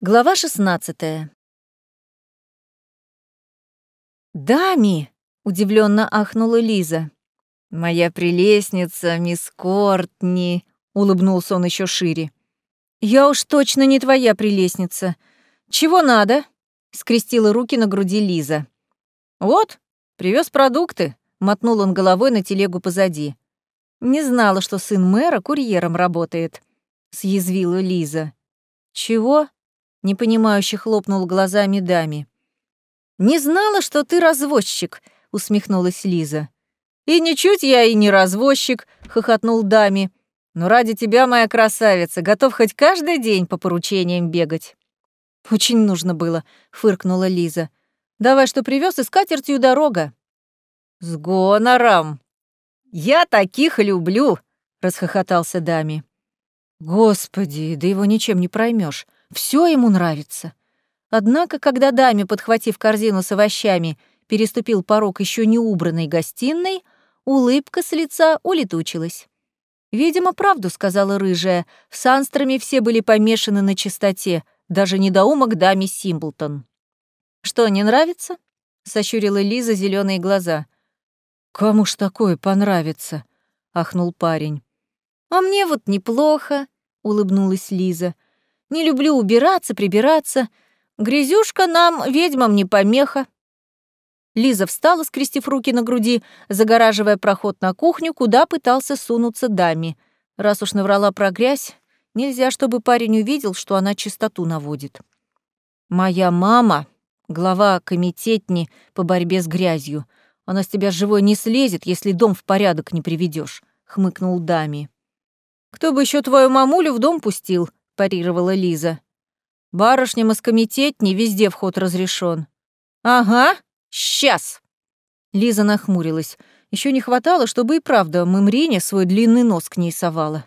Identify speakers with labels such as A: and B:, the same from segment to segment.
A: Глава 16 «Дами!» — удивленно ахнула Лиза. «Моя прелестница, мисс Кортни!» — улыбнулся он еще шире. «Я уж точно не твоя прелестница. Чего надо?» — скрестила руки на груди Лиза. «Вот, привез продукты», — мотнул он головой на телегу позади. «Не знала, что сын мэра курьером работает», — съязвила Лиза. «Чего?» — непонимающе хлопнул глазами Дами. «Не знала, что ты развозчик», — усмехнулась Лиза. «И ничуть я и не развозчик», — хохотнул Дами. «Но ради тебя, моя красавица, готов хоть каждый день по поручениям бегать». «Очень нужно было», — фыркнула Лиза. «Давай, что привез, и с катертью дорога». «С гонором!» «Я таких люблю!» — расхохотался Дами. «Господи, да его ничем не проймешь. Все ему нравится». Однако, когда Дами, подхватив корзину с овощами, переступил порог еще не убранной гостиной, улыбка с лица улетучилась. «Видимо, правду», — сказала рыжая, — «в Санстраме все были помешаны на чистоте, даже недоумок Дами Симблтон». «Что, не нравится?» — сощурила Лиза зеленые глаза. «Кому ж такое понравится?» — ахнул парень. «А мне вот неплохо», — улыбнулась Лиза. «Не люблю убираться, прибираться. Грязюшка нам, ведьмам, не помеха». Лиза встала, скрестив руки на груди, загораживая проход на кухню, куда пытался сунуться даме. Раз уж наврала про грязь, нельзя, чтобы парень увидел, что она чистоту наводит. «Моя мама — глава комитетни по борьбе с грязью. Она с тебя живой не слезет, если дом в порядок не приведешь, хмыкнул Дами. «Кто бы еще твою мамулю в дом пустил?» — парировала Лиза. «Барышням из комитетни везде вход разрешен. «Ага, сейчас!» Лиза нахмурилась. Еще не хватало, чтобы и правда Мымрине свой длинный нос к ней совала.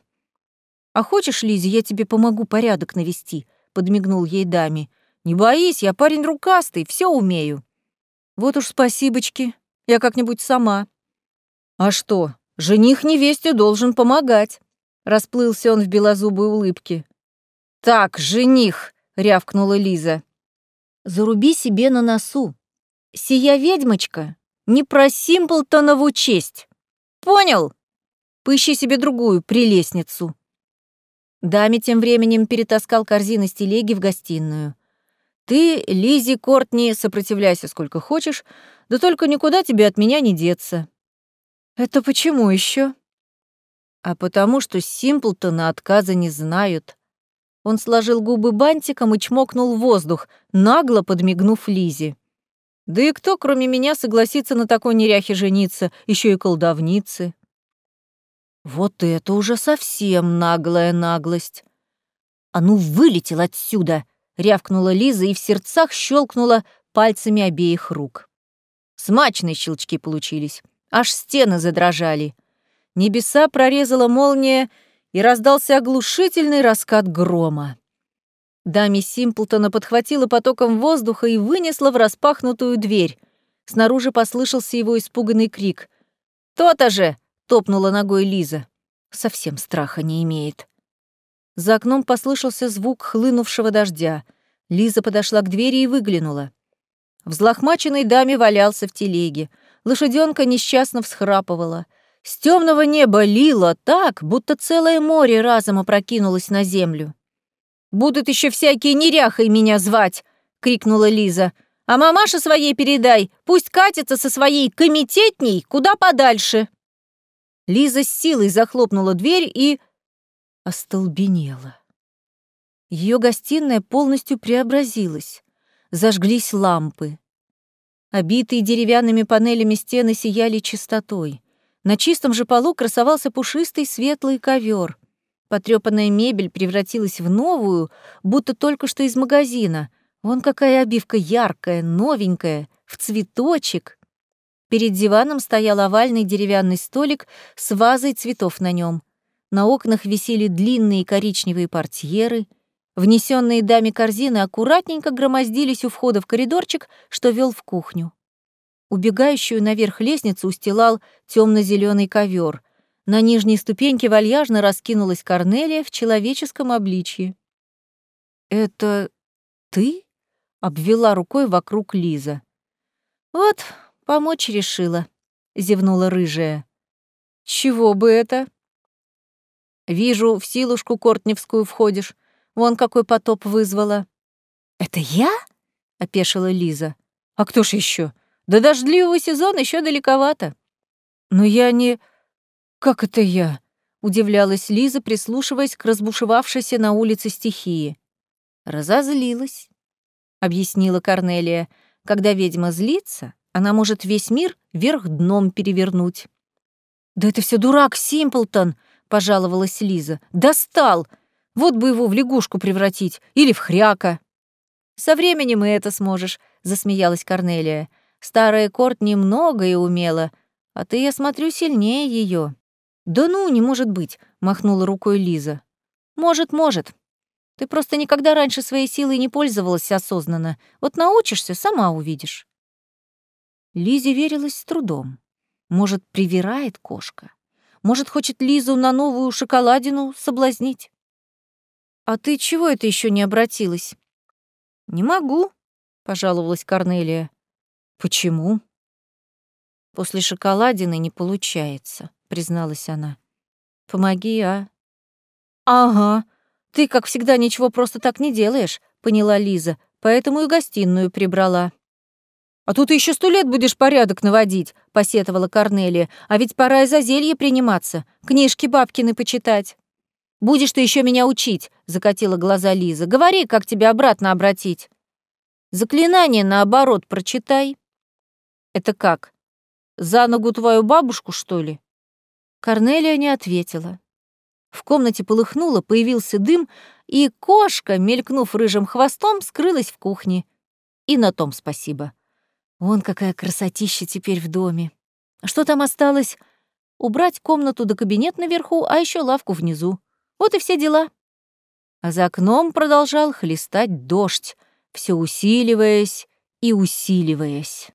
A: «А хочешь, Лизе, я тебе помогу порядок навести?» — подмигнул ей Дами. «Не боись, я парень рукастый, все умею». «Вот уж спасибочки, я как-нибудь сама». «А что, жених невесте должен помогать?» Расплылся он в белозубой улыбке. «Так, жених!» — рявкнула Лиза. «Заруби себе на носу. Сия ведьмочка не про Симплтонову честь. Понял? Поищи себе другую прелестницу». Даме тем временем перетаскал корзины с телеги в гостиную. «Ты, Лизи Кортни, сопротивляйся сколько хочешь, да только никуда тебе от меня не деться». «Это почему еще? а потому что Симплтона отказа не знают. Он сложил губы бантиком и чмокнул воздух, нагло подмигнув Лизе. Да и кто, кроме меня, согласится на такой неряхе жениться, еще и колдовницы? Вот это уже совсем наглая наглость. А ну, вылетел отсюда! рявкнула Лиза и в сердцах щелкнула пальцами обеих рук. Смачные щелчки получились, аж стены задрожали небеса прорезала молния, и раздался оглушительный раскат грома. Дами Симплтона подхватила потоком воздуха и вынесла в распахнутую дверь. Снаружи послышался его испуганный крик. «То-то же!» — топнула ногой Лиза. Совсем страха не имеет. За окном послышался звук хлынувшего дождя. Лиза подошла к двери и выглянула. Взлохмаченный даме валялся в телеге. Лошаденка несчастно всхрапывала — с темного неба лило так, будто целое море разом опрокинулось на землю. «Будут еще всякие неряхой меня звать!» — крикнула Лиза. «А мамаше своей передай, пусть катится со своей комитетней куда подальше!» Лиза с силой захлопнула дверь и... остолбенела. Ее гостиная полностью преобразилась. Зажглись лампы. Обитые деревянными панелями стены сияли чистотой. На чистом же полу красовался пушистый светлый ковер. Потрёпанная мебель превратилась в новую, будто только что из магазина. Вон какая обивка яркая, новенькая, в цветочек. Перед диваном стоял овальный деревянный столик с вазой цветов на нем. На окнах висели длинные коричневые портьеры. Внесенные даме корзины аккуратненько громоздились у входа в коридорчик, что вел в кухню. Убегающую наверх лестницу устилал темно-зеленый ковер. На нижней ступеньке вальяжно раскинулась Корнелия в человеческом обличье. «Это ты?» — обвела рукой вокруг Лиза. «Вот, помочь решила», — зевнула рыжая. «Чего бы это?» «Вижу, в силушку Кортневскую входишь. Вон какой потоп вызвала». «Это я?» — опешила Лиза. «А кто ж еще? До дождливого сезона еще далековато». «Но я не...» «Как это я?» — удивлялась Лиза, прислушиваясь к разбушевавшейся на улице стихии. «Разозлилась», — объяснила Корнелия. «Когда ведьма злится, она может весь мир вверх дном перевернуть». «Да это все дурак Симплтон!» — пожаловалась Лиза. «Достал! Вот бы его в лягушку превратить или в хряка!» «Со временем и это сможешь», — засмеялась Корнелия. «Старая Корт немногое умела, а ты, я смотрю, сильнее ее. «Да ну, не может быть», — махнула рукой Лиза. «Может, может. Ты просто никогда раньше своей силой не пользовалась осознанно. Вот научишься, сама увидишь». Лизе верилась с трудом. Может, привирает кошка? Может, хочет Лизу на новую шоколадину соблазнить? «А ты чего это еще не обратилась?» «Не могу», — пожаловалась Корнелия. «Почему?» «После шоколадины не получается», призналась она. «Помоги, а?» «Ага. Ты, как всегда, ничего просто так не делаешь», — поняла Лиза, поэтому и гостиную прибрала. «А тут еще сто лет будешь порядок наводить», — посетовала Корнелия. «А ведь пора и за зелье приниматься, книжки бабкины почитать». «Будешь ты еще меня учить», — закатила глаза Лиза. «Говори, как тебя обратно обратить». «Заклинание наоборот прочитай». «Это как? За ногу твою бабушку, что ли?» Корнелия не ответила. В комнате полыхнуло, появился дым, и кошка, мелькнув рыжим хвостом, скрылась в кухне. И на том спасибо. Вон какая красотища теперь в доме. Что там осталось? Убрать комнату до кабинет наверху, а еще лавку внизу. Вот и все дела. А за окном продолжал хлестать дождь, все усиливаясь и усиливаясь.